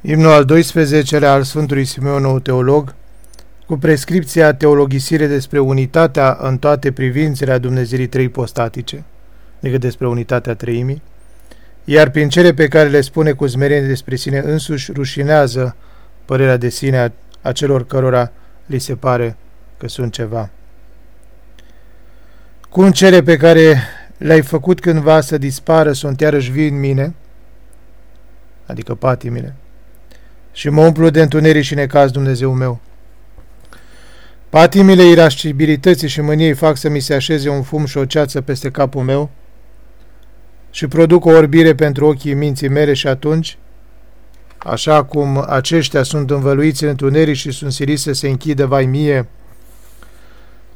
Imnul al 12-lea al Sfântului Simeon, nou teolog, cu prescripția teologisire despre unitatea în toate privințele a Dumnezeirii trei postatice, adică despre unitatea treimii, iar prin cele pe care le spune cu zmerenie despre sine însuși, rușinează părerea de sine a, a celor cărora li se pare că sunt ceva. Cum cele pe care le-ai făcut cândva să dispară sunt iarăși vii în mine, adică patimile, și mă umplu de întuneric și necaz Dumnezeu meu. Patimile irascibilității și mâniei fac să mi se așeze un fum și o ceață peste capul meu și produc o orbire pentru ochii minții mele și atunci, așa cum aceștia sunt învăluiți în întuneric și sunt siliți să se închidă vai mie,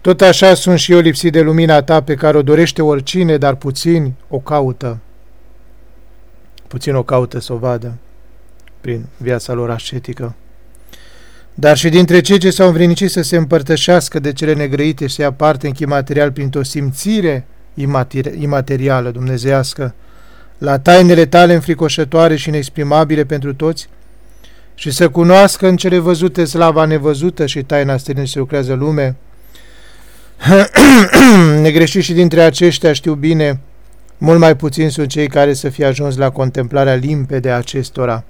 tot așa sunt și eu lipsit de lumina ta pe care o dorește oricine, dar puțin o caută. Puțin o caută să o vadă prin viața lor ascetică. Dar și dintre cei ce s-au învrinicit să se împărtășească de cele negrăite și să ia parte în material printr-o simțire imaterială, dumnezească, la tainele tale înfricoșătoare și inexprimabile pentru toți, și să cunoască în cele văzute slava nevăzută și taina străină se lucrează lume, negreșit și dintre aceștia știu bine, mult mai puțin sunt cei care să fie ajuns la contemplarea limpede a acestora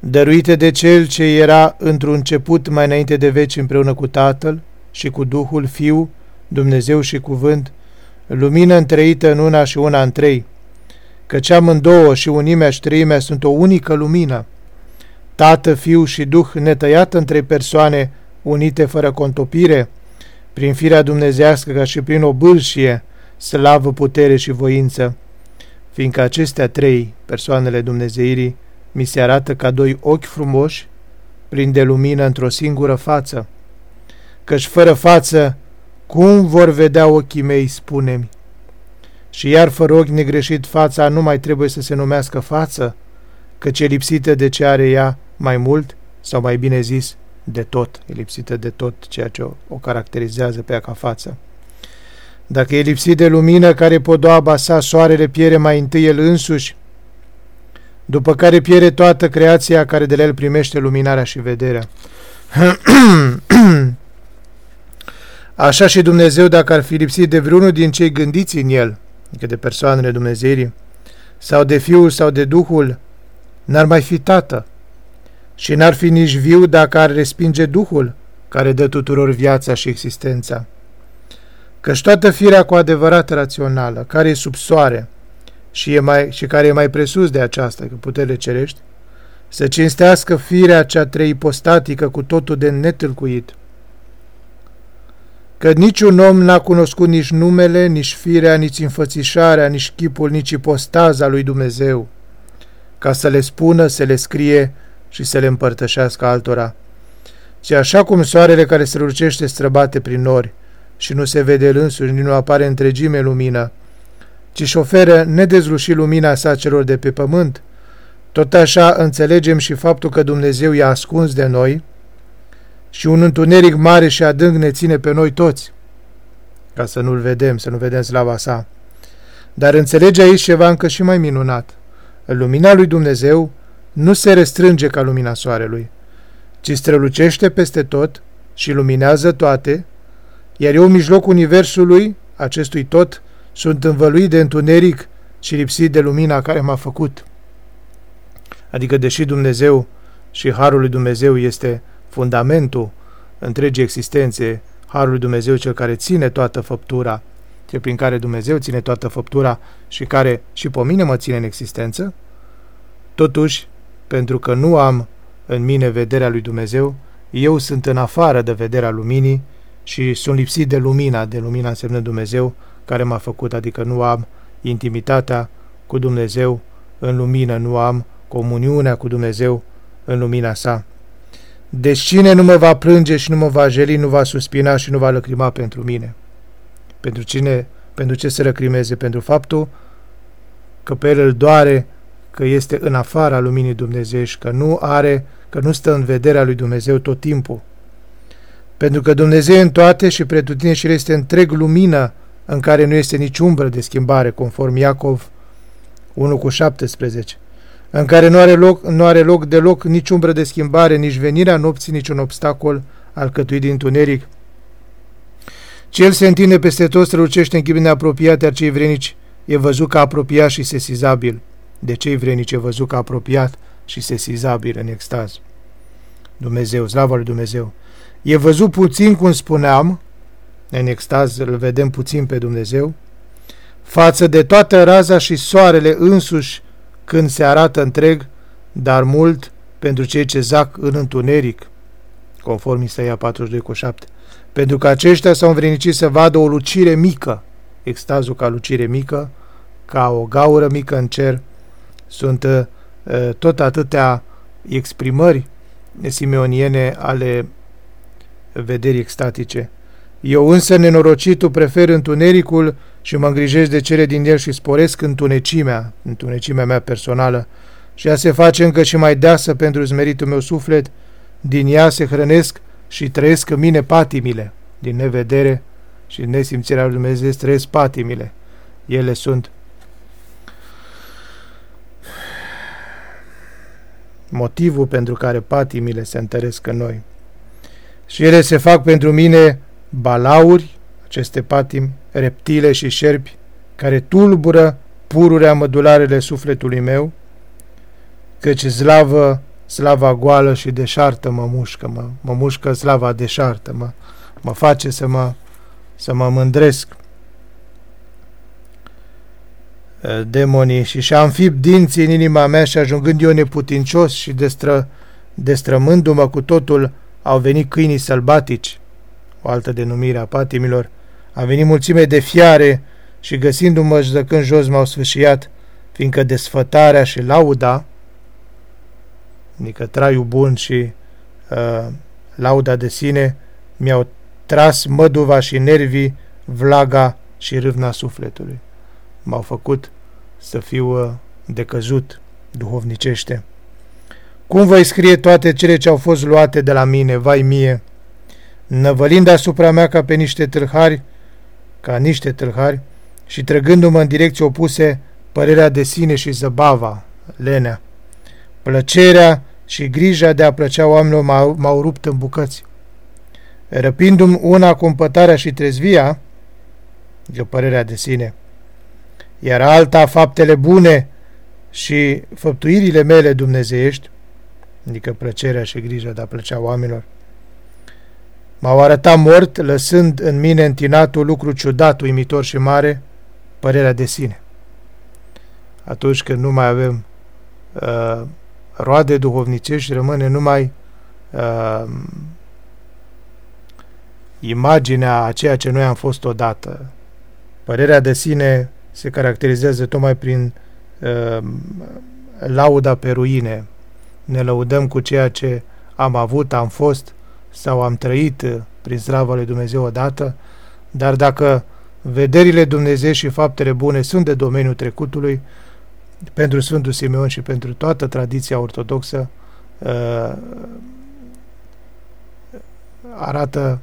dăruite de Cel ce era într-un început mai înainte de veci împreună cu Tatăl și cu Duhul Fiu, Dumnezeu și Cuvânt, lumină întreită în una și una în trei, căci amândouă și unimea și treimea sunt o unică lumină, Tată, Fiu și Duh netăiat între persoane unite fără contopire, prin firea dumnezească ca și prin o bâlșie, slavă, putere și voință, fiindcă acestea trei, persoanele Dumnezeirii, mi se arată ca doi ochi frumoși, plini de lumină într-o singură față. Căci fără față, cum vor vedea ochii mei, spune-mi? Și iar fără ochi negreșit fața nu mai trebuie să se numească față, căci e lipsită de ce are ea mai mult, sau mai bine zis, de tot, e lipsită de tot ceea ce o, o caracterizează pe ea ca față. Dacă e lipsit de lumină care podoaba sa, soarele piere mai întâi el însuși, după care pierde toată creația care de la el primește luminarea și vederea. Așa și Dumnezeu, dacă ar fi lipsit de vreunul din cei gândiți în el, adică de persoanele Dumnezeirii, sau de Fiul sau de Duhul, n-ar mai fi Tată. Și n-ar fi nici viu dacă ar respinge Duhul, care dă tuturor viața și existența. Căci toată firea cu adevărat rațională, care e sub soare, și, e mai, și care e mai presus de aceasta, că puterile cerești, să cinstească firea cea treipostatică cu totul de netâlcuit. Că niciun om n-a cunoscut nici numele, nici firea, nici înfățișarea, nici chipul, nici ipostaza lui Dumnezeu, ca să le spună, să le scrie și să le împărtășească altora. Și așa cum soarele care se lucește străbate prin nori și nu se vede el însuși, nici nu apare întregime lumină, ci își oferă nedezlușit lumina sa celor de pe pământ, tot așa înțelegem și faptul că Dumnezeu i-a ascuns de noi și un întuneric mare și adânc ne ține pe noi toți, ca să nu-L vedem, să nu vedem slava sa. Dar înțelege aici ceva încă și mai minunat. Lumina lui Dumnezeu nu se restrânge ca lumina soarelui, ci strălucește peste tot și luminează toate, iar eu în mijlocul universului, acestui tot, sunt învăluit de întuneric și lipsit de lumina care m-a făcut. Adică, deși Dumnezeu și Harul lui Dumnezeu este fundamentul întregii existențe, Harul lui Dumnezeu cel care ține toată făptura, cel prin care Dumnezeu ține toată făptura și care și pe mine mă ține în existență, totuși, pentru că nu am în mine vederea lui Dumnezeu, eu sunt în afară de vederea luminii și sunt lipsit de lumina, de lumina însemnă Dumnezeu, care m-a făcut, adică nu am intimitatea cu Dumnezeu în lumină, nu am comuniunea cu Dumnezeu în lumina sa. Deci cine nu mă va plânge și nu mă va jeli, nu va suspina și nu va lăcrima pentru mine? Pentru cine, pentru ce să lăcrimeze? Pentru faptul că pe el îl doare că este în afara luminii dumnezeiești, că nu are, că nu stă în vederea lui Dumnezeu tot timpul. Pentru că Dumnezeu în toate și pretutine și este întreg lumină în care nu este nici umbră de schimbare, conform Iacov 1 cu 17. în care nu are loc, nu are loc deloc nici umbră de schimbare, nici venirea nopții, nici un obstacol alcătuit din tuneric. Cel se întinde peste tot, strălucește în chipul neapropiat, iar cei vrenici e văzut ca apropiat și sesizabil. De cei vrenici e văzut ca apropiat și sesizabil în extaz. Dumnezeu, slavă lui Dumnezeu. E văzut puțin, cum spuneam, în extaz îl vedem puțin pe Dumnezeu, față de toată raza și soarele însuși când se arată întreg, dar mult pentru cei ce zac în întuneric, conform Isaia 42 cu 7, pentru că aceștia s-au învrenicit să vadă o lucire mică, extazul ca lucire mică, ca o gaură mică în cer, sunt uh, tot atâtea exprimări simeoniene ale vederii extatice. Eu însă, nenorocitul, prefer întunericul și mă îngrijesc de cele din el și sporesc întunecimea, întunecimea mea personală, și ea se face încă și mai deasă pentru zmeritul meu suflet, din ea se hrănesc și trăiesc în mine patimile, din nevedere și nesimțirea lui Dumnezeu trăiesc patimile. Ele sunt motivul pentru care patimile se întăresc în noi. Și ele se fac pentru mine balauri, aceste patimi, reptile și șerpi, care tulbură pururea mădularele sufletului meu, căci slavă, slava goală și deșartă mă mușcă, mă, mă mușcă slava deșartă, mă, mă face să mă, să mă mândresc. Demonii și și-a înfipt dinții în inima mea și ajungând eu neputincios și destră, destrămându-mă cu totul, au venit câinii sălbatici, o altă denumire a patimilor, a venit mulțime de fiare și găsindu-mă zăcând jos m-au sfâșiat, fiindcă desfătarea și lauda, adică traiul bun și uh, lauda de sine, mi-au tras măduva și nervii, vlaga și râvna sufletului. M-au făcut să fiu uh, decăzut duhovnicește. Cum voi scrie toate cele ce au fost luate de la mine, vai mie, năvălind asupra mea ca pe niște tâlhari, ca niște tâlhari, și trăgându-mă în direcții opuse părerea de sine și zăbava, lenea. Plăcerea și grija de a plăcea oamenilor m-au, rupt în bucăți. Răpindu-mi una cu împătarea și trezvia, de părerea de sine, iar alta faptele bune și făptuirile mele dumnezeiești, adică plăcerea și grija de a plăcea oamenilor, M-au arătat mort, lăsând în mine întinatul lucru ciudat, uimitor și mare, părerea de sine. Atunci când nu mai avem uh, roade duhovnicești, rămâne numai uh, imaginea a ceea ce noi am fost odată. Părerea de sine se caracterizează tocmai prin uh, lauda pe ruine. Ne lăudăm cu ceea ce am avut, am fost, sau am trăit uh, prin slava lui Dumnezeu odată, dar dacă vederile Dumnezeu și faptele bune sunt de domeniul trecutului, pentru Sfântul Simeon și pentru toată tradiția ortodoxă, uh, arată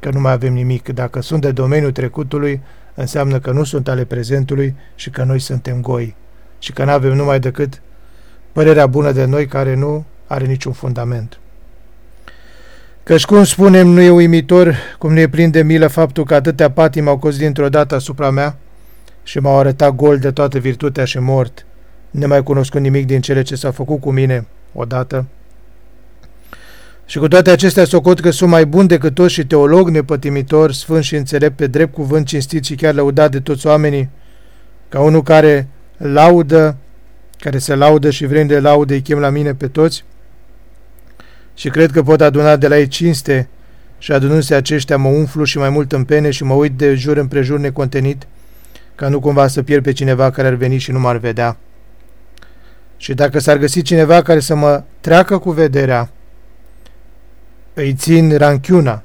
că nu mai avem nimic. Dacă sunt de domeniul trecutului, înseamnă că nu sunt ale prezentului și că noi suntem goi și că nu avem numai decât părerea bună de noi care nu are niciun fundament. Căci, cum spunem, nu e uimitor cum ne plin de milă faptul că atâtea patii m-au cos dintr-o dată asupra mea și m-au arătat gol de toată virtutea și mort, nemai cunoscut nimic din cele ce s-a făcut cu mine odată. Și cu toate acestea socot că sunt mai bun decât toți și teolog nepătimitor, sfânt și înțelept pe drept cuvânt cinstit și chiar lăudat de toți oamenii, ca unul care laudă, care se laudă și vrem de laudă, îi chem la mine pe toți, și cred că pot aduna de la ei cinste și adunându-se aceștia mă umflu și mai mult în pene și mă uit de jur împrejur necontenit, ca nu cumva să pierd pe cineva care ar veni și nu m-ar vedea. Și dacă s-ar găsi cineva care să mă treacă cu vederea, îi țin ranchiuna,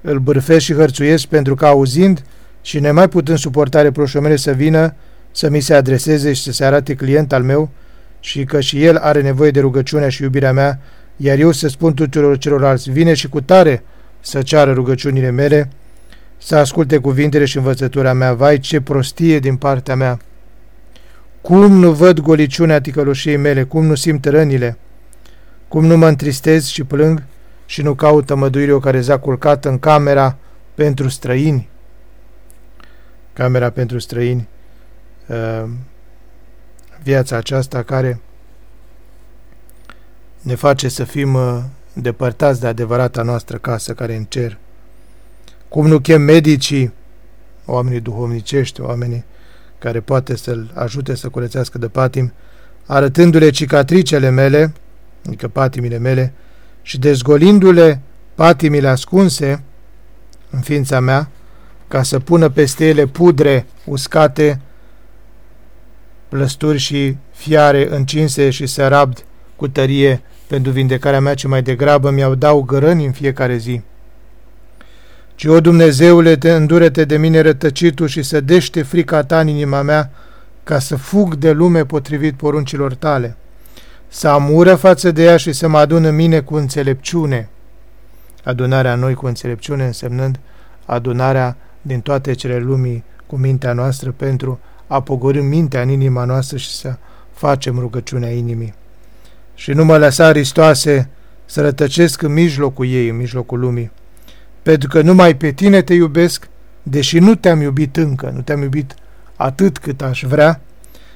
îl bârfesc și hărțuiesc pentru că auzind și nemai putând suporta reproșul să vină, să mi se adreseze și să se arate client al meu și că și el are nevoie de rugăciunea și iubirea mea iar eu să spun tuturor celorlalți, vine și cu tare să ceară rugăciunile mele, să asculte cuvintele și învățătura mea, vai ce prostie din partea mea! Cum nu văd goliciunea ticăloșiei mele, cum nu simt rănile, cum nu mă întristez și plâng și nu caut tămăduire o care s-a culcat în camera pentru străini. Camera pentru străini, uh, viața aceasta care ne face să fim uh, depărtați de adevărata noastră casă care în cer. Cum nu chem medicii, oamenii duhovnicești, oamenii care poate să-l ajute să curățească de patim, arătându-le cicatricele mele, adică patimile mele, și dezgolindu-le patimile ascunse în ființa mea, ca să pună peste ele pudre uscate, plăsturi și fiare încinse și să rabd cu tărie pentru vindecarea mea, ce mai degrabă mi-au dau gărăni în fiecare zi. Ci, o Dumnezeule, te îndurete de mine rătăcitul și să dește frica ta în inima mea, ca să fug de lume potrivit poruncilor tale, să am ură față de ea și să mă adun în mine cu înțelepciune. Adunarea noi cu înțelepciune însemnând adunarea din toate cele lumii cu mintea noastră pentru a pogorâ mintea în inima noastră și să facem rugăciunea inimii și nu mă lăsa, Hristoase, să rătăcesc în mijlocul ei, în mijlocul lumii. Pentru că numai pe tine te iubesc, deși nu te-am iubit încă, nu te-am iubit atât cât aș vrea,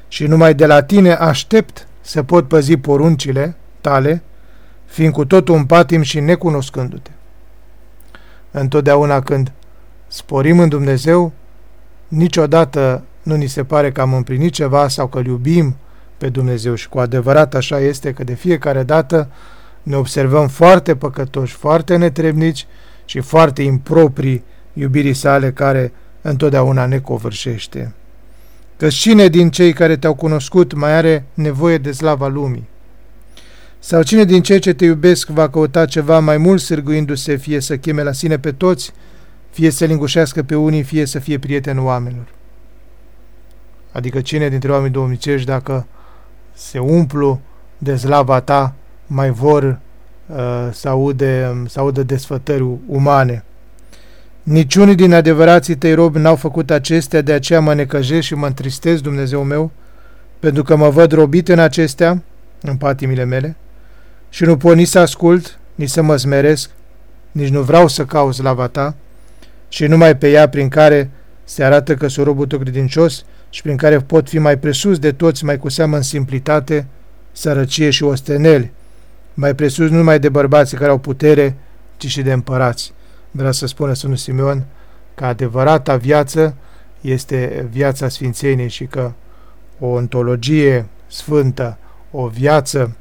și numai de la tine aștept să pot păzi poruncile tale, fiind cu totul un patim și necunoscându-te. Întotdeauna când sporim în Dumnezeu, niciodată nu ni se pare că am împlinit ceva sau că îl iubim pe Dumnezeu și cu adevărat așa este că de fiecare dată ne observăm foarte păcătoși, foarte netrebnici și foarte improprii iubirii sale care întotdeauna ne covârșește. Că cine din cei care te-au cunoscut mai are nevoie de slava lumii? Sau cine din cei ce te iubesc va căuta ceva mai mult sârguindu-se, fie să cheme la sine pe toți, fie să lingușească pe unii, fie să fie prietenul oamenilor? Adică cine dintre oameni domnicești, dacă se umplu de slava ta, mai vor uh, să, aude, să audă desfătări umane. Niciunii din adevărații tăi robi n-au făcut acestea, de aceea mă necăjesc și mă întristez, Dumnezeu meu, pentru că mă văd robit în acestea, în patimile mele, și nu pot nici să ascult, nici să mă smeresc, nici nu vreau să cauz slava ta, și numai pe ea prin care se arată că sunt robul tău credincios, și prin care pot fi mai presus de toți, mai cu seamă în simplitate, sărăcie și osteneli, mai presus nu numai de bărbații care au putere, ci și de împărați. Vreau să spună Sfântul Simeon că adevărata viață este viața Sfințeniei și că o ontologie sfântă, o viață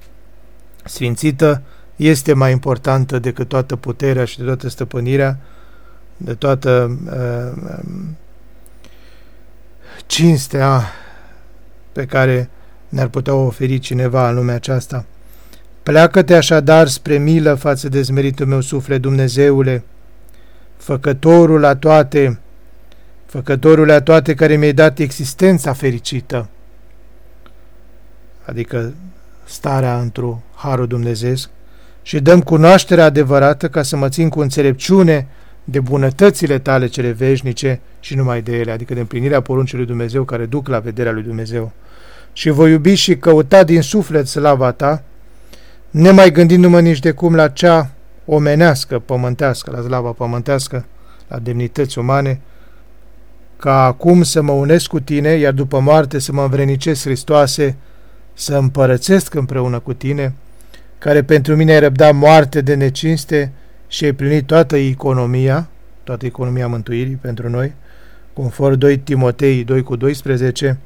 sfințită este mai importantă decât toată puterea și de toată stăpânirea, de toată uh, cinstea pe care ne-ar putea oferi cineva în lumea aceasta. Pleacă-te așadar spre milă față de zmeritul meu suflet, Dumnezeule, făcătorul la toate, făcătorul la toate care mi-ai dat existența fericită, adică starea într-o harul Dumnezeu, și dăm cunoașterea adevărată ca să mă țin cu înțelepciune de bunătățile tale cele veșnice și numai de ele, adică de împlinirea poruncii lui Dumnezeu care duc la vederea lui Dumnezeu. Și voi iubi și căuta din suflet slava ta, nemai gândindu-mă nici de cum la cea omenească, pământească, la slava pământească, la demnități umane, ca acum să mă unesc cu tine, iar după moarte să mă învrenicesc, Hristoase, să împărățesc împreună cu tine, care pentru mine ai răbdat moarte de necinste, și ai plinit toată economia, toată economia mântuirii pentru noi, conform 2 Timotei 2 cu 12,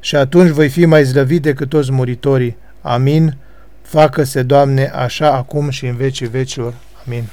și atunci voi fi mai zlăvit decât toți muritorii. Amin. Facă-se, Doamne, așa acum și în vecii vecilor. Amin.